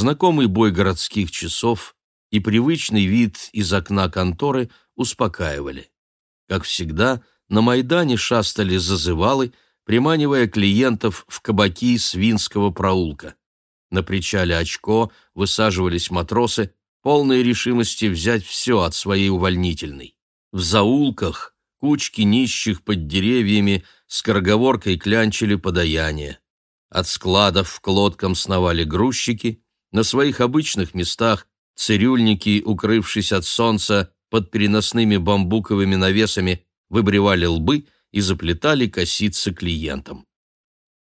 знакомый бой городских часов и привычный вид из окна конторы успокаивали. Как всегда, на Майдане шастали зазывалы, приманивая клиентов в кабаки Свинского проулка. На причале очко высаживались матросы, полные решимости взять все от своей увольнительной. В заулках кучки нищих под деревьями скороговоркой клянчили подаяние. От складов к лодкам сновали грузчики, на своих обычных местах цирюльники, укрывшись от солнца под переносными бамбуковыми навесами, выбривали лбы и заплетали косицы клиентам.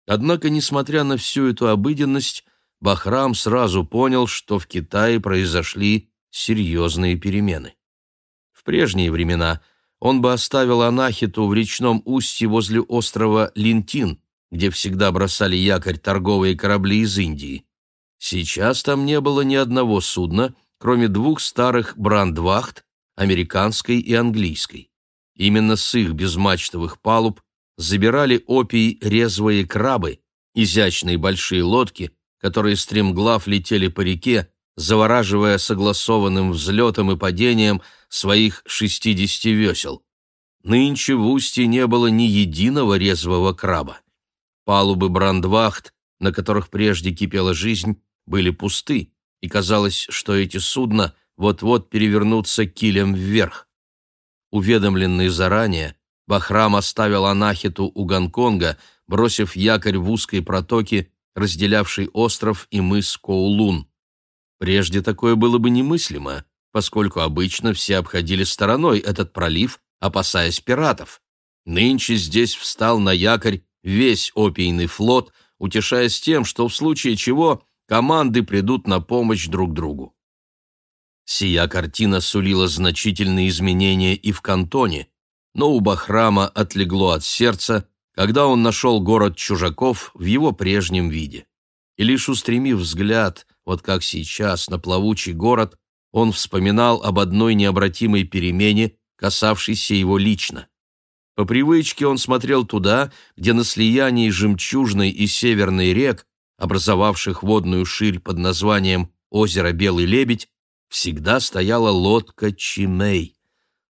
Однако, несмотря на всю эту обыденность, Бахрам сразу понял, что в Китае произошли серьезные перемены. В прежние времена он бы оставил Анахиту в речном устье возле острова Линтин, где всегда бросали якорь торговые корабли из Индии. Сейчас там не было ни одного судна, кроме двух старых брандвахт, американской и английской. Именно с их безмачтовых палуб забирали опий резвые крабы, изящные большие лодки, которые стремглав летели по реке, завораживая согласованным взлетом и падением своих шестидесяти весел. Нынче в устье не было ни единого резвого краба. Палубы брандвахт, на которых прежде кипела жизнь, были пусты, и казалось, что эти судна вот-вот перевернутся килем вверх. Уведомленный заранее, Бахрам оставил Анахиту у Гонконга, бросив якорь в узкой протоке разделявший остров и мыс Коулун. Прежде такое было бы немыслимо, поскольку обычно все обходили стороной этот пролив, опасаясь пиратов. Нынче здесь встал на якорь весь опийный флот, утешаясь тем, что в случае чего команды придут на помощь друг другу. Сия картина сулила значительные изменения и в кантоне, но у Бахрама отлегло от сердца, когда он нашел город чужаков в его прежнем виде. И лишь устремив взгляд, вот как сейчас, на плавучий город, он вспоминал об одной необратимой перемене, касавшейся его лично. По привычке он смотрел туда, где на слиянии жемчужной и северной рек, образовавших водную ширь под названием «Озеро Белый Лебедь», всегда стояла лодка Чимей.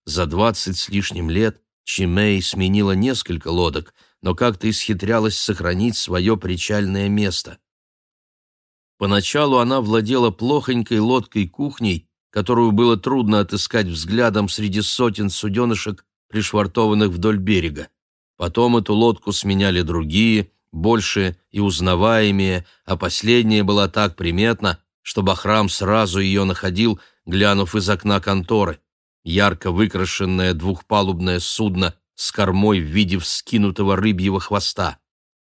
За двадцать с лишним лет Чимей сменила несколько лодок — но как-то исхитрялась сохранить свое причальное место. Поначалу она владела плохонькой лодкой-кухней, которую было трудно отыскать взглядом среди сотен суденышек, пришвартованных вдоль берега. Потом эту лодку сменяли другие, больше и узнаваемые, а последняя была так приметна, что Бахрам сразу ее находил, глянув из окна конторы. Ярко выкрашенное двухпалубное судно с кормой в виде вскинутого рыбьего хвоста.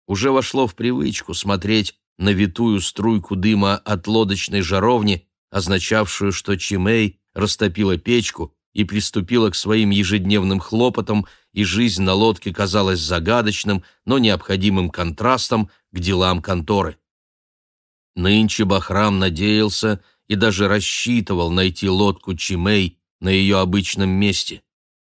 Уже вошло в привычку смотреть на витую струйку дыма от лодочной жаровни, означавшую, что Чимей растопила печку и приступила к своим ежедневным хлопотам, и жизнь на лодке казалась загадочным, но необходимым контрастом к делам конторы. Нынче Бахрам надеялся и даже рассчитывал найти лодку Чимей на ее обычном месте.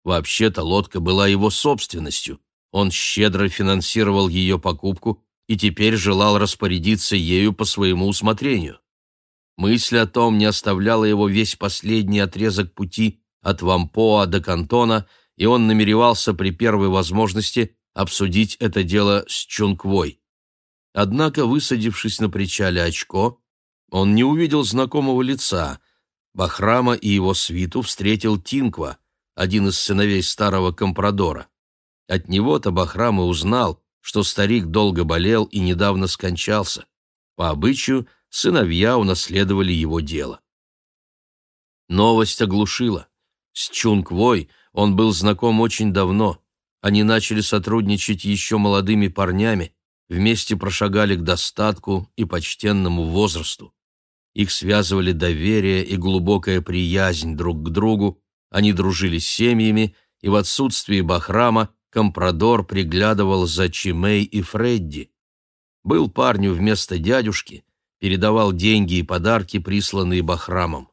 Вообще-то лодка была его собственностью. Он щедро финансировал ее покупку и теперь желал распорядиться ею по своему усмотрению. Мысль о том не оставляла его весь последний отрезок пути от Вампоа до Кантона, и он намеревался при первой возможности обсудить это дело с Чунквой. Однако, высадившись на причале очко, он не увидел знакомого лица. Бахрама и его свиту встретил Тинква — один из сыновей старого компрадора. От него-то Бахрам и узнал, что старик долго болел и недавно скончался. По обычаю, сыновья унаследовали его дело. Новость оглушила. С Чунквой он был знаком очень давно. Они начали сотрудничать еще молодыми парнями, вместе прошагали к достатку и почтенному возрасту. Их связывали доверие и глубокая приязнь друг к другу, они дружили с семьями, и в отсутствие Бахрама компрадор приглядывал за Чимей и Фредди. Был парню вместо дядюшки, передавал деньги и подарки, присланные Бахрамом.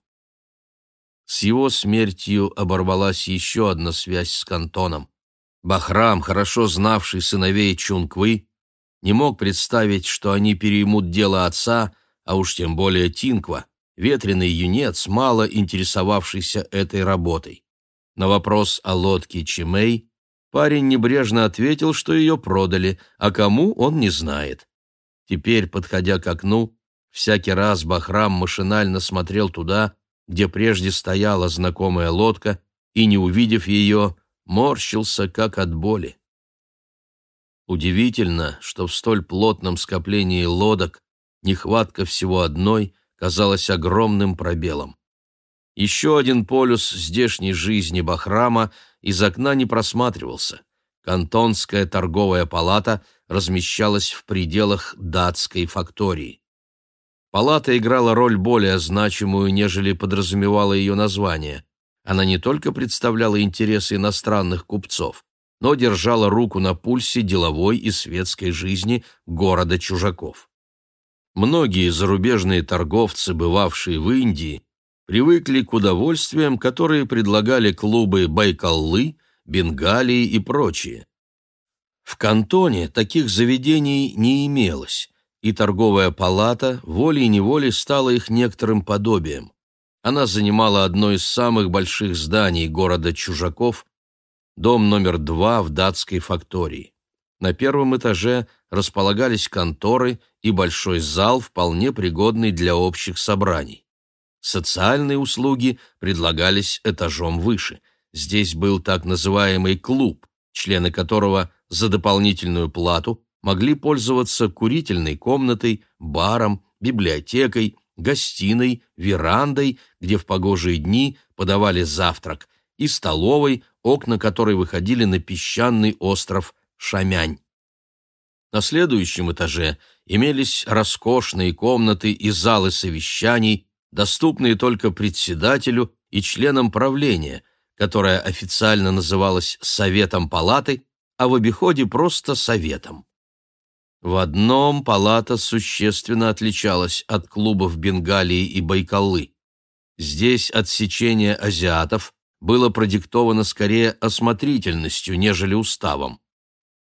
С его смертью оборвалась еще одна связь с Кантоном. Бахрам, хорошо знавший сыновей Чунквы, не мог представить, что они переймут дело отца, а уж тем более Тинква, ветреный юнец, мало интересовавшийся этой работой. На вопрос о лодке Чимей парень небрежно ответил, что ее продали, а кому он не знает. Теперь, подходя к окну, всякий раз Бахрам машинально смотрел туда, где прежде стояла знакомая лодка, и, не увидев ее, морщился, как от боли. Удивительно, что в столь плотном скоплении лодок нехватка всего одной казалась огромным пробелом. Еще один полюс здешней жизни Бахрама из окна не просматривался. Кантонская торговая палата размещалась в пределах датской фактории. Палата играла роль более значимую, нежели подразумевало ее название. Она не только представляла интересы иностранных купцов, но держала руку на пульсе деловой и светской жизни города чужаков. Многие зарубежные торговцы, бывавшие в Индии, привыкли к удовольствиям, которые предлагали клубы Байкаллы, Бенгалии и прочие. В Кантоне таких заведений не имелось, и торговая палата волей-неволей стала их некоторым подобием. Она занимала одно из самых больших зданий города Чужаков, дом номер два в датской фактории. На первом этаже располагались конторы и большой зал, вполне пригодный для общих собраний. Социальные услуги предлагались этажом выше. Здесь был так называемый клуб, члены которого за дополнительную плату могли пользоваться курительной комнатой, баром, библиотекой, гостиной, верандой, где в погожие дни подавали завтрак, и столовой, окна которой выходили на песчаный остров Шамянь. На следующем этаже имелись роскошные комнаты и залы совещаний, доступные только председателю и членам правления, которое официально называлось Советом палаты, а в обиходе просто Советом. В одном палата существенно отличалась от клубов Бенгалии и Байкалы. Здесь отсечение азиатов было продиктовано скорее осмотрительностью, нежели уставом.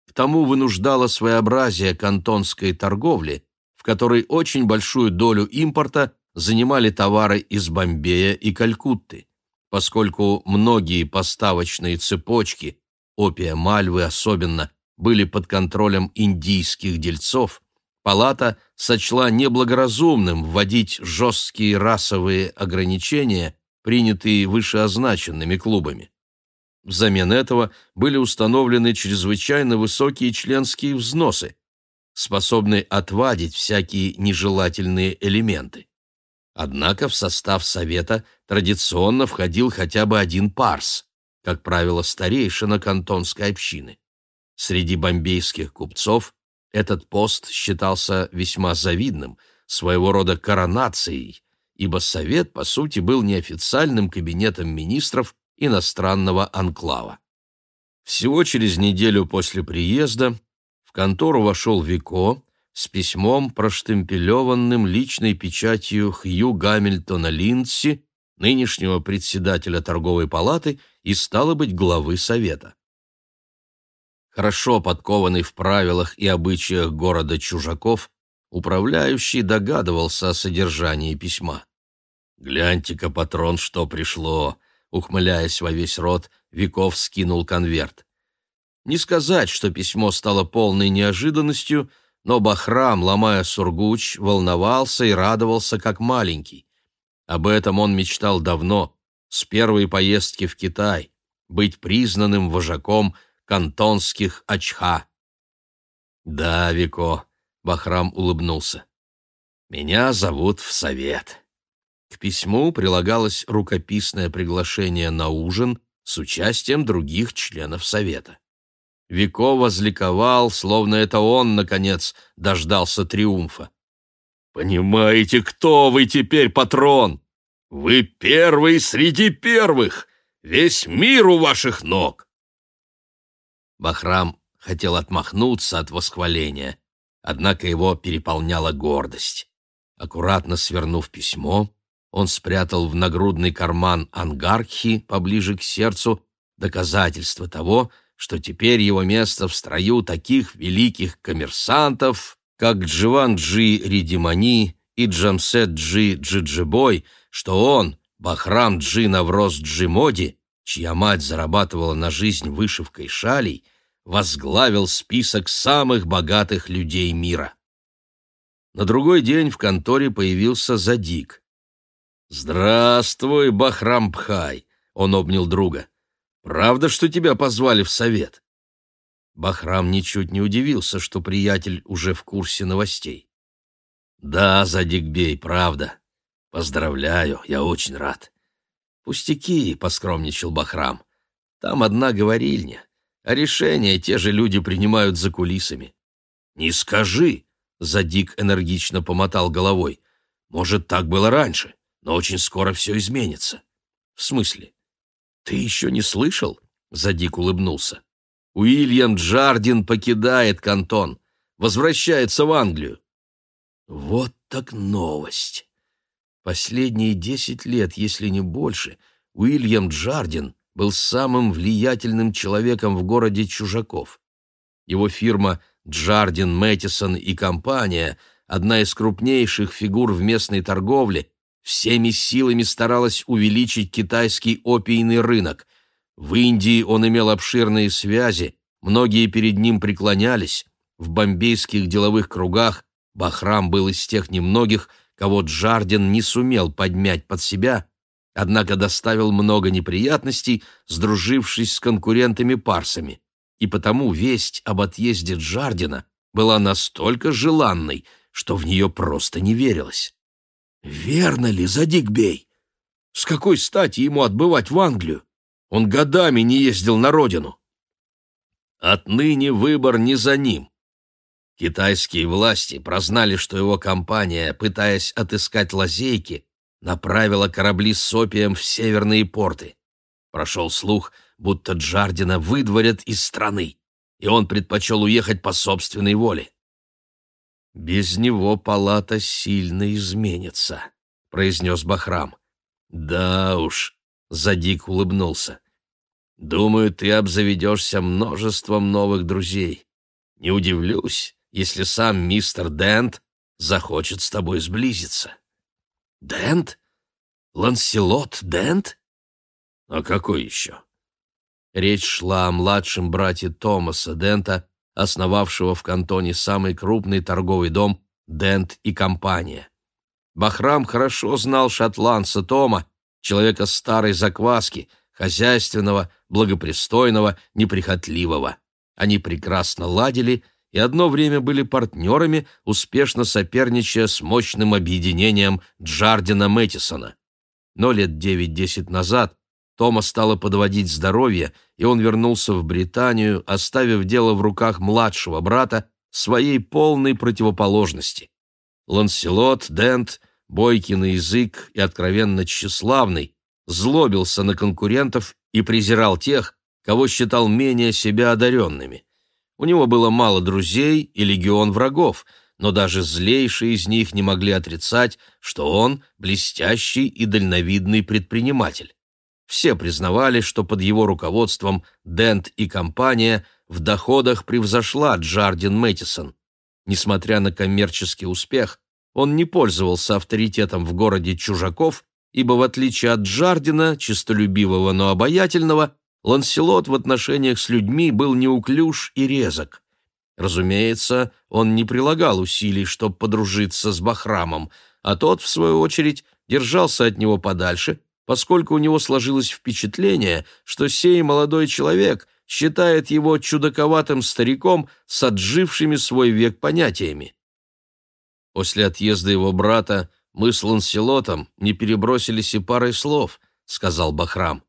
К тому вынуждало своеобразие кантонской торговли, в которой очень большую долю импорта занимали товары из Бомбея и Калькутты. Поскольку многие поставочные цепочки, опия Мальвы особенно, были под контролем индийских дельцов, палата сочла неблагоразумным вводить жесткие расовые ограничения, принятые вышеозначенными клубами. Взамен этого были установлены чрезвычайно высокие членские взносы, способные отвадить всякие нежелательные элементы. Однако в состав совета традиционно входил хотя бы один парс, как правило, старейшина кантонской общины. Среди бомбейских купцов этот пост считался весьма завидным, своего рода коронацией, ибо Совет, по сути, был неофициальным кабинетом министров иностранного анклава. Всего через неделю после приезда в контору вошел Вико с письмом, проштемпелеванным личной печатью Хью Гамильтона Линдси, нынешнего председателя торговой палаты и, стало быть, главы Совета хорошо подкованный в правилах и обычаях города чужаков, управляющий догадывался о содержании письма. «Гляньте-ка, патрон, что пришло!» Ухмыляясь во весь рот, Виков скинул конверт. Не сказать, что письмо стало полной неожиданностью, но Бахрам, ломая сургуч, волновался и радовался, как маленький. Об этом он мечтал давно, с первой поездки в Китай, быть признанным вожаком – кантонских очха. Да, Вико, Бахрам улыбнулся. Меня зовут в совет. К письму прилагалось рукописное приглашение на ужин с участием других членов совета. Вико возликовал, словно это он, наконец, дождался триумфа. «Понимаете, кто вы теперь, патрон? Вы первый среди первых! Весь мир у ваших ног!» Бахрам хотел отмахнуться от восхваления, однако его переполняла гордость. Аккуратно свернув письмо, он спрятал в нагрудный карман ангархи поближе к сердцу доказательство того, что теперь его место в строю таких великих коммерсантов, как Дживанджи Ридимани и Джамсет Джи Джиджибой, что он, Бахрам Джи Навроз Джимоди, чья мать зарабатывала на жизнь вышивкой шалей, возглавил список самых богатых людей мира. На другой день в конторе появился Задик. «Здравствуй, Бахрам-Пхай!» — он обнял друга. «Правда, что тебя позвали в совет?» Бахрам ничуть не удивился, что приятель уже в курсе новостей. «Да, Задикбей, правда. Поздравляю, я очень рад». «Пустяки», — поскромничал Бахрам. «Там одна говорильня, а решения те же люди принимают за кулисами». «Не скажи», — Задик энергично помотал головой. «Может, так было раньше, но очень скоро все изменится». «В смысле?» «Ты еще не слышал?» — Задик улыбнулся. Уильям Джардин покидает кантон, возвращается в Англию. Вот так новость. Последние десять лет, если не больше, Уильям Джардин был самым влиятельным человеком в городе Чужаков. Его фирма Джардин, Мэттисон и компания, одна из крупнейших фигур в местной торговле, всеми силами старалась увеличить китайский опийный рынок – в Индии он имел обширные связи, многие перед ним преклонялись. В бомбейских деловых кругах Бахрам был из тех немногих, кого Джардин не сумел подмять под себя, однако доставил много неприятностей, сдружившись с конкурентами-парсами. И потому весть об отъезде Джардина была настолько желанной, что в нее просто не верилось. «Верно ли, Задикбей? С какой стати ему отбывать в Англию? Он годами не ездил на родину. Отныне выбор не за ним. Китайские власти прознали, что его компания, пытаясь отыскать лазейки, направила корабли с опием в северные порты. Прошел слух, будто Джардина выдворят из страны, и он предпочел уехать по собственной воле. «Без него палата сильно изменится», — произнес Бахрам. «Да уж», Задик улыбнулся. «Думаю, ты обзаведешься множеством новых друзей. Не удивлюсь, если сам мистер Дент захочет с тобой сблизиться». «Дент? Ланселот Дент?» «А какой еще?» Речь шла о младшем брате Томаса Дента, основавшего в кантоне самый крупный торговый дом «Дент и компания». Бахрам хорошо знал шотландца Тома человека старой закваски, хозяйственного, благопристойного, неприхотливого. Они прекрасно ладили и одно время были партнерами, успешно соперничая с мощным объединением Джардина Мэттисона. Но лет девять-десять назад Тома стало подводить здоровье, и он вернулся в Британию, оставив дело в руках младшего брата, своей полной противоположности. Ланселот Дент бойкий на язык и откровенно тщеславный, злобился на конкурентов и презирал тех, кого считал менее себя одаренными. У него было мало друзей и легион врагов, но даже злейшие из них не могли отрицать, что он блестящий и дальновидный предприниматель. Все признавали, что под его руководством Дент и компания в доходах превзошла Джардин Мэттисон. Несмотря на коммерческий успех, он не пользовался авторитетом в городе чужаков, ибо, в отличие от Джардина, честолюбивого, но обаятельного, Ланселот в отношениях с людьми был неуклюж и резок. Разумеется, он не прилагал усилий, чтобы подружиться с Бахрамом, а тот, в свою очередь, держался от него подальше, поскольку у него сложилось впечатление, что сей молодой человек считает его чудаковатым стариком с отжившими свой век понятиями. После отъезда его брата мы с Ланселотом не перебросились и парой слов, — сказал Бахрам.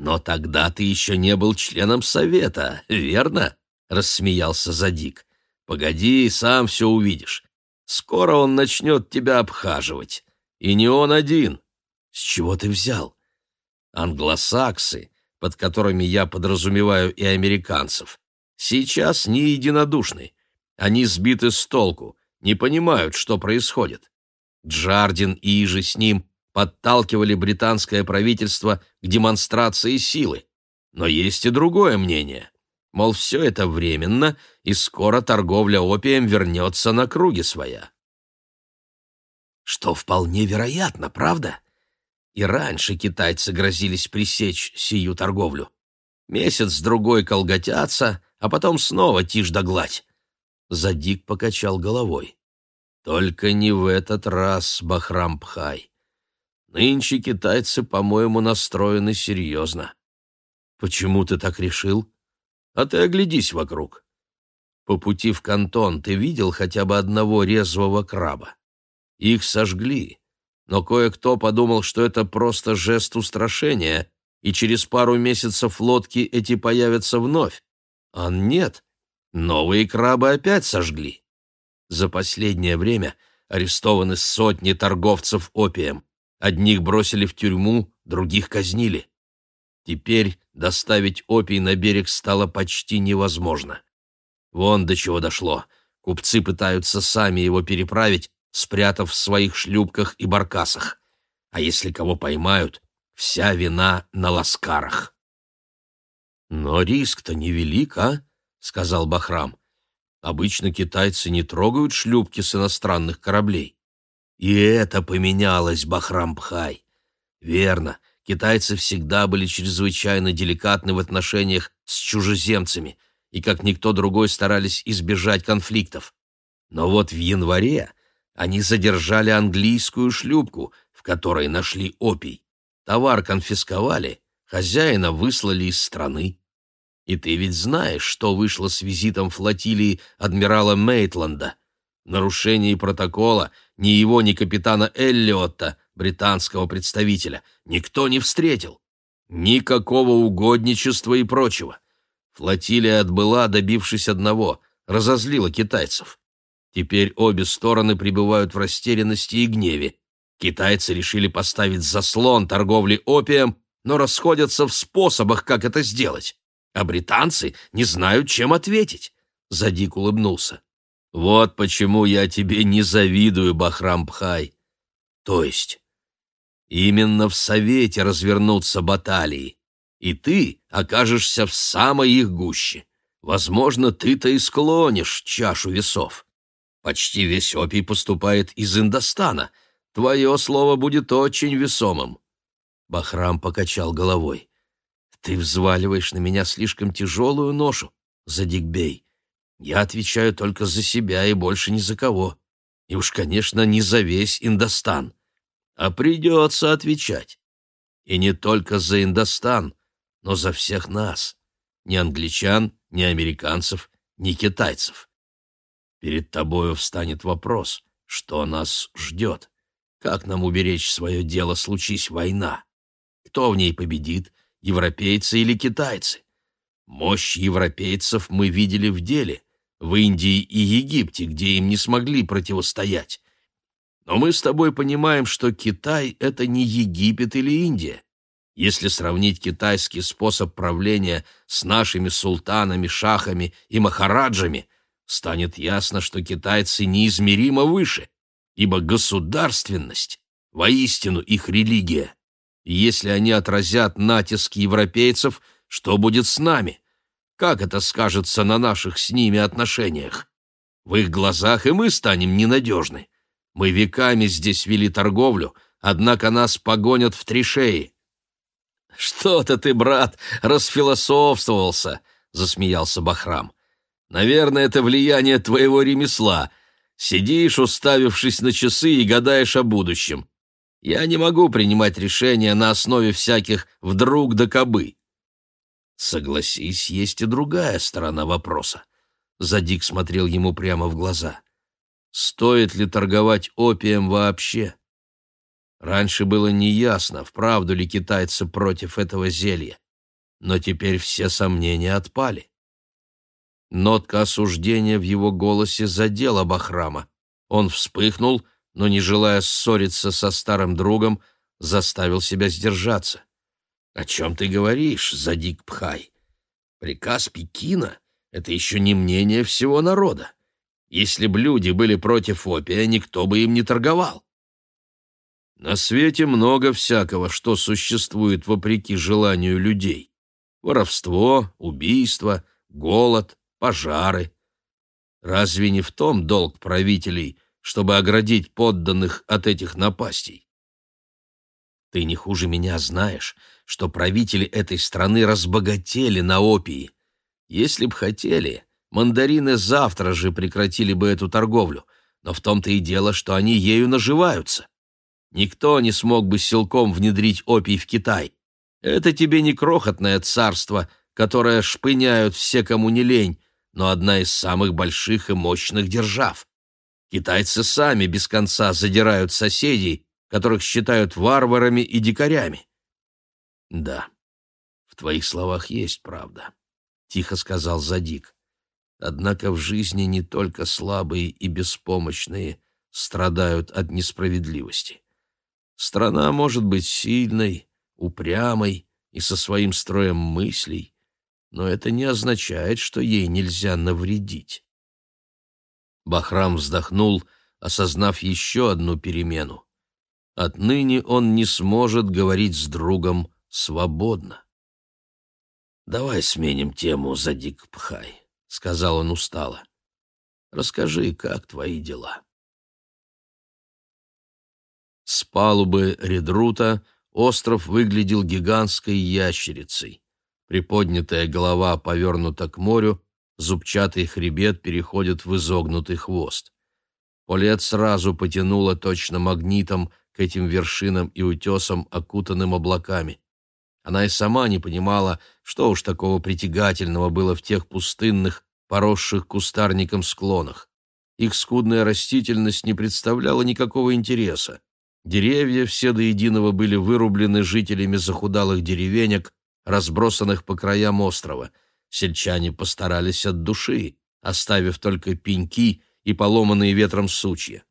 «Но тогда ты еще не был членом совета, верно?» — рассмеялся Задик. «Погоди, сам все увидишь. Скоро он начнет тебя обхаживать. И не он один. С чего ты взял? Англосаксы, под которыми я подразумеваю и американцев, сейчас не единодушны. Они сбиты с толку, не понимают, что происходит. Джардин и же с ним подталкивали британское правительство к демонстрации силы. Но есть и другое мнение. Мол, все это временно, и скоро торговля опием вернется на круги своя. что вполне вероятно, правда? И раньше китайцы грозились пресечь сию торговлю. Месяц-другой колготятся, а потом снова тишь да гладь. Задик покачал головой. Только не в этот раз, Бахрам-Пхай. Нынче китайцы, по-моему, настроены серьезно. Почему ты так решил? А ты оглядись вокруг. По пути в кантон ты видел хотя бы одного резвого краба? Их сожгли, но кое-кто подумал, что это просто жест устрашения, и через пару месяцев лодки эти появятся вновь. А нет, новые крабы опять сожгли. За последнее время арестованы сотни торговцев опием. Одних бросили в тюрьму, других казнили. Теперь доставить опий на берег стало почти невозможно. Вон до чего дошло. Купцы пытаются сами его переправить, спрятав в своих шлюпках и баркасах. А если кого поймают, вся вина на ласкарах. «Но риск-то невелик, а?» — сказал Бахрам. «Обычно китайцы не трогают шлюпки с иностранных кораблей». И это поменялось, Бахрам-Пхай. Верно, китайцы всегда были чрезвычайно деликатны в отношениях с чужеземцами и как никто другой старались избежать конфликтов. Но вот в январе они задержали английскую шлюпку, в которой нашли опий. Товар конфисковали, хозяина выслали из страны. И ты ведь знаешь, что вышло с визитом флотилии адмирала Мейтланда. Нарушение протокола ни его, ни капитана Эллиотта, британского представителя, никто не встретил. Никакого угодничества и прочего. Флотилия отбыла, добившись одного, разозлила китайцев. Теперь обе стороны пребывают в растерянности и гневе. Китайцы решили поставить заслон торговли опием, но расходятся в способах, как это сделать. А британцы не знают, чем ответить. Задик улыбнулся. Вот почему я тебе не завидую, Бахрам-Пхай. То есть именно в Совете развернутся баталии, и ты окажешься в самой их гуще. Возможно, ты-то и склонишь чашу весов. Почти весь опий поступает из Индостана. Твое слово будет очень весомым. Бахрам покачал головой. Ты взваливаешь на меня слишком тяжелую ношу, Задикбей. Я отвечаю только за себя и больше ни за кого. И уж, конечно, не за весь Индостан. А придется отвечать. И не только за Индостан, но за всех нас. Ни англичан, ни американцев, ни китайцев. Перед тобою встанет вопрос, что нас ждет. Как нам уберечь свое дело, случись война? Кто в ней победит, европейцы или китайцы? Мощь европейцев мы видели в деле, в Индии и Египте, где им не смогли противостоять. Но мы с тобой понимаем, что Китай — это не Египет или Индия. Если сравнить китайский способ правления с нашими султанами, шахами и махараджами, станет ясно, что китайцы неизмеримо выше, ибо государственность — воистину их религия. И если они отразят натиск европейцев, что будет с нами? Как это скажется на наших с ними отношениях? В их глазах и мы станем ненадежны. Мы веками здесь вели торговлю, однако нас погонят в три шеи. «Что-то ты, брат, расфилософствовался», — засмеялся Бахрам. «Наверное, это влияние твоего ремесла. Сидишь, уставившись на часы и гадаешь о будущем. Я не могу принимать решения на основе всяких «вдруг да кобы». Согласись, есть и другая сторона вопроса. Задик смотрел ему прямо в глаза. Стоит ли торговать опием вообще? Раньше было неясно, вправду ли китайцы против этого зелья. Но теперь все сомнения отпали. Нотка осуждения в его голосе задела Бахрама. Он вспыхнул, но, не желая ссориться со старым другом, заставил себя сдержаться. «О чем ты говоришь, Задик Пхай? Приказ Пекина — это еще не мнение всего народа. Если б люди были против опия, никто бы им не торговал. На свете много всякого, что существует вопреки желанию людей. Воровство, убийство, голод, пожары. Разве не в том долг правителей, чтобы оградить подданных от этих напастей. Ты не хуже меня знаешь, что правители этой страны разбогатели на опии. Если б хотели, мандарины завтра же прекратили бы эту торговлю, но в том-то и дело, что они ею наживаются. Никто не смог бы силком внедрить опий в Китай. Это тебе не крохотное царство, которое шпыняют все, кому не лень, но одна из самых больших и мощных держав. Китайцы сами без конца задирают соседей, которых считают варварами и дикарями. Да, в твоих словах есть правда, тихо сказал Задик. Однако в жизни не только слабые и беспомощные страдают от несправедливости. Страна может быть сильной, упрямой и со своим строем мыслей, но это не означает, что ей нельзя навредить. Бахрам вздохнул, осознав еще одну перемену. Отныне он не сможет говорить с другом свободно. «Давай сменим тему, Задик Пхай», — сказал он устало. «Расскажи, как твои дела?» С палубы редрута остров выглядел гигантской ящерицей. Приподнятая голова повернута к морю, зубчатый хребет переходит в изогнутый хвост. Полет сразу потянуло точно магнитом этим вершинам и утесам, окутанным облаками. Она и сама не понимала, что уж такого притягательного было в тех пустынных, поросших кустарником склонах. Их скудная растительность не представляла никакого интереса. Деревья все до единого были вырублены жителями захудалых деревенек, разбросанных по краям острова. Сельчане постарались от души, оставив только пеньки и поломанные ветром сучья.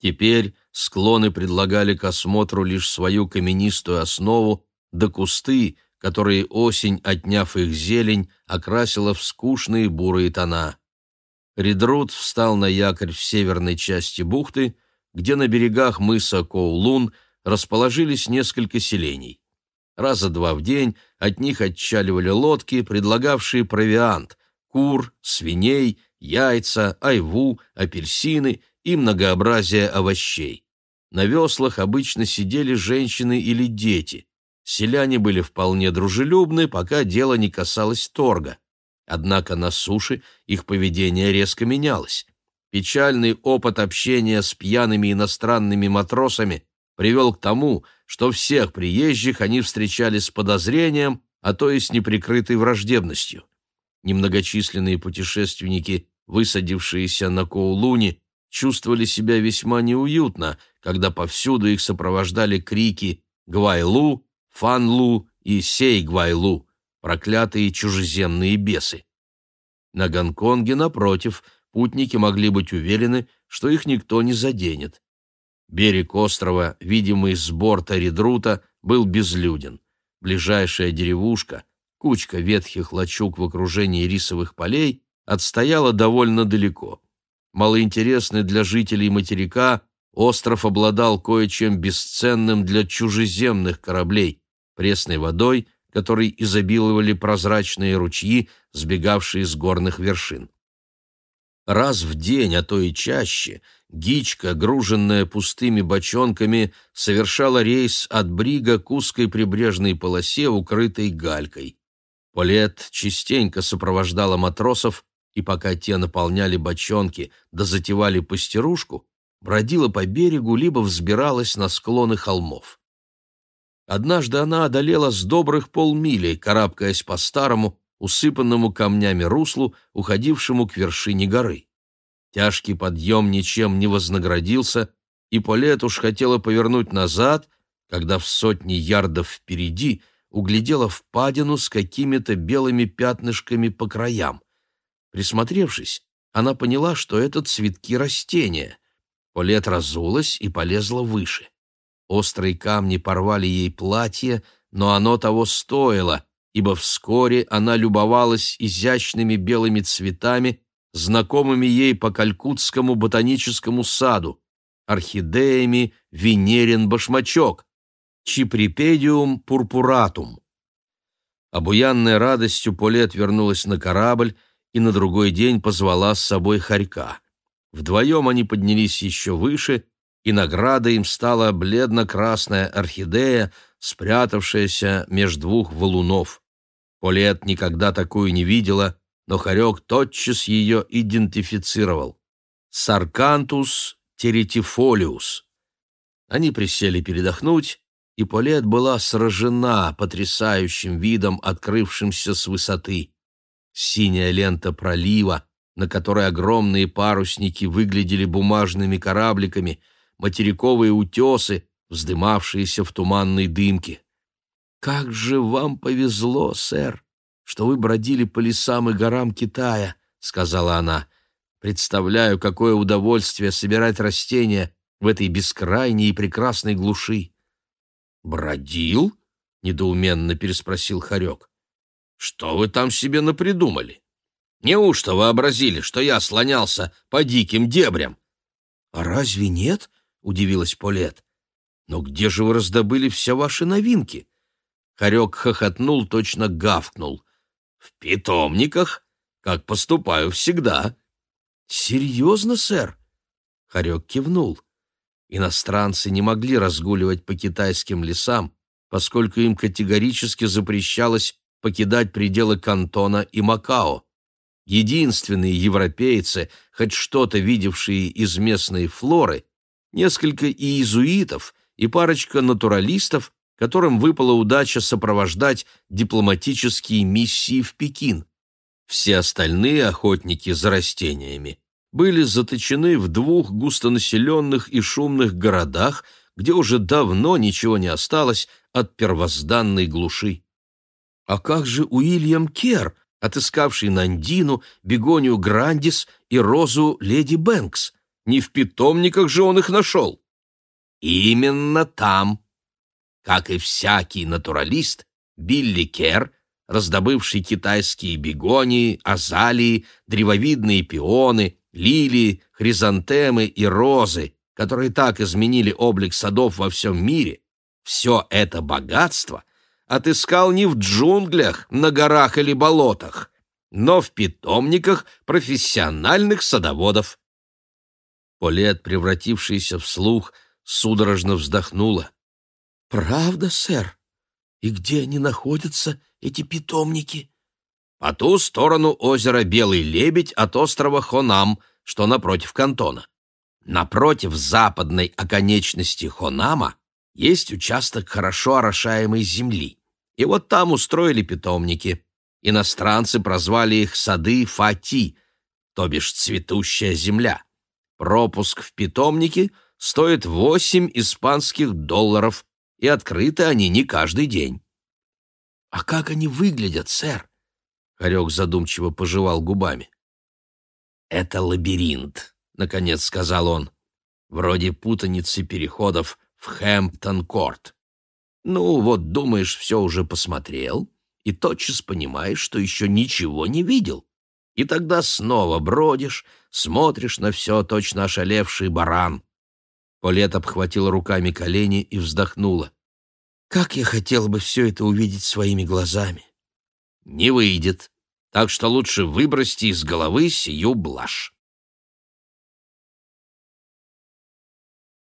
Теперь склоны предлагали к осмотру лишь свою каменистую основу да кусты, которые осень, отняв их зелень, окрасила в скучные бурые тона. Редрут встал на якорь в северной части бухты — где на берегах мыса Коулун расположились несколько селений. Раза два в день от них отчаливали лодки, предлагавшие провиант – кур, свиней, яйца, айву, апельсины и многообразие овощей. На веслах обычно сидели женщины или дети. Селяне были вполне дружелюбны, пока дело не касалось торга. Однако на суше их поведение резко менялось. Печальный опыт общения с пьяными иностранными матросами привел к тому, что всех приезжих они встречали с подозрением, а то и с неприкрытой враждебностью. Немногочисленные путешественники, высадившиеся на Коулуне, чувствовали себя весьма неуютно, когда повсюду их сопровождали крики «Гвайлу», «Фанлу» и «Сей Гвайлу», проклятые чужеземные бесы. На Гонконге, напротив, путники могли быть уверены, что их никто не заденет. Берег острова, видимый с борта редрута, был безлюден. Ближайшая деревушка, кучка ветхих лачуг в окружении рисовых полей, отстояла довольно далеко. Малоинтересный для жителей материка, остров обладал кое-чем бесценным для чужеземных кораблей, пресной водой, которой изобиловали прозрачные ручьи, сбегавшие с горных вершин. Раз в день, а то и чаще, Гичка, груженная пустыми бочонками, совершала рейс от Брига к узкой прибрежной полосе, укрытой галькой. Полет частенько сопровождала матросов, и пока те наполняли бочонки да затевали пастерушку, бродила по берегу либо взбиралась на склоны холмов. Однажды она одолела с добрых полмили, карабкаясь по старому, усыпанному камнями руслу, уходившему к вершине горы. Тяжкий подъем ничем не вознаградился, и Полет уж хотела повернуть назад, когда в сотни ярдов впереди углядела впадину с какими-то белыми пятнышками по краям. Присмотревшись, она поняла, что это цветки растения. Полет разулась и полезла выше. Острые камни порвали ей платье, но оно того стоило, ибо вскоре она любовалась изящными белыми цветами, знакомыми ей по Калькутскому ботаническому саду, орхидеями Венерин башмачок, Чиприпедиум пурпуратум. Обуянная радостью Полет вернулась на корабль и на другой день позвала с собой хорька. Вдвоем они поднялись еще выше, и наградой им стала бледно-красная орхидея, спрятавшаяся между двух валунов. Полет никогда такую не видела, но Харек тотчас ее идентифицировал. Саркантус теретифолиус. Они присели передохнуть, и Полет была сражена потрясающим видом, открывшимся с высоты. Синяя лента пролива, на которой огромные парусники выглядели бумажными корабликами, материковые утесы, вздымавшиеся в туманной дымке. «Как же вам повезло, сэр, что вы бродили по лесам и горам Китая», — сказала она. «Представляю, какое удовольствие собирать растения в этой бескрайней и прекрасной глуши». «Бродил?» — недоуменно переспросил Харек. «Что вы там себе напридумали? Неужто вообразили, что я слонялся по диким дебрям?» «А разве нет?» — удивилась Полет. «Но где же вы раздобыли все ваши новинки?» Харек хохотнул, точно гавкнул. «В питомниках, как поступаю всегда». «Серьезно, сэр?» Харек кивнул. Иностранцы не могли разгуливать по китайским лесам, поскольку им категорически запрещалось покидать пределы Кантона и Макао. Единственные европейцы, хоть что-то видевшие из местной флоры, несколько иезуитов и парочка натуралистов, которым выпала удача сопровождать дипломатические миссии в Пекин. Все остальные охотники за растениями были заточены в двух густонаселенных и шумных городах, где уже давно ничего не осталось от первозданной глуши. А как же Уильям Кер, отыскавший Нандину, Бегонию Грандис и Розу Леди Бэнкс? Не в питомниках же он их нашел. Именно там. Как и всякий натуралист, Билли Кер, раздобывший китайские бегонии, азалии, древовидные пионы, лилии, хризантемы и розы, которые так изменили облик садов во всем мире, все это богатство отыскал не в джунглях, на горах или болотах, но в питомниках профессиональных садоводов. Полет, превратившийся в слух, судорожно вздохнула. «Правда, сэр? И где они находятся, эти питомники?» «По ту сторону озера Белый Лебедь от острова Хонам, что напротив кантона. Напротив западной оконечности Хонама есть участок хорошо орошаемой земли. И вот там устроили питомники. Иностранцы прозвали их сады Фати, то бишь цветущая земля. Пропуск в питомники стоит 8 испанских долларов, и открыты они не каждый день. — А как они выглядят, сэр? — Хорек задумчиво пожевал губами. — Это лабиринт, — наконец сказал он, — вроде путаницы переходов в Хэмптон-Корт. Ну, вот думаешь, все уже посмотрел, и тотчас понимаешь, что еще ничего не видел. И тогда снова бродишь, смотришь на все, точно ошалевший баран. Полет обхватила руками колени и вздохнула. «Как я хотел бы все это увидеть своими глазами!» «Не выйдет, так что лучше выбросьте из головы сию блажь».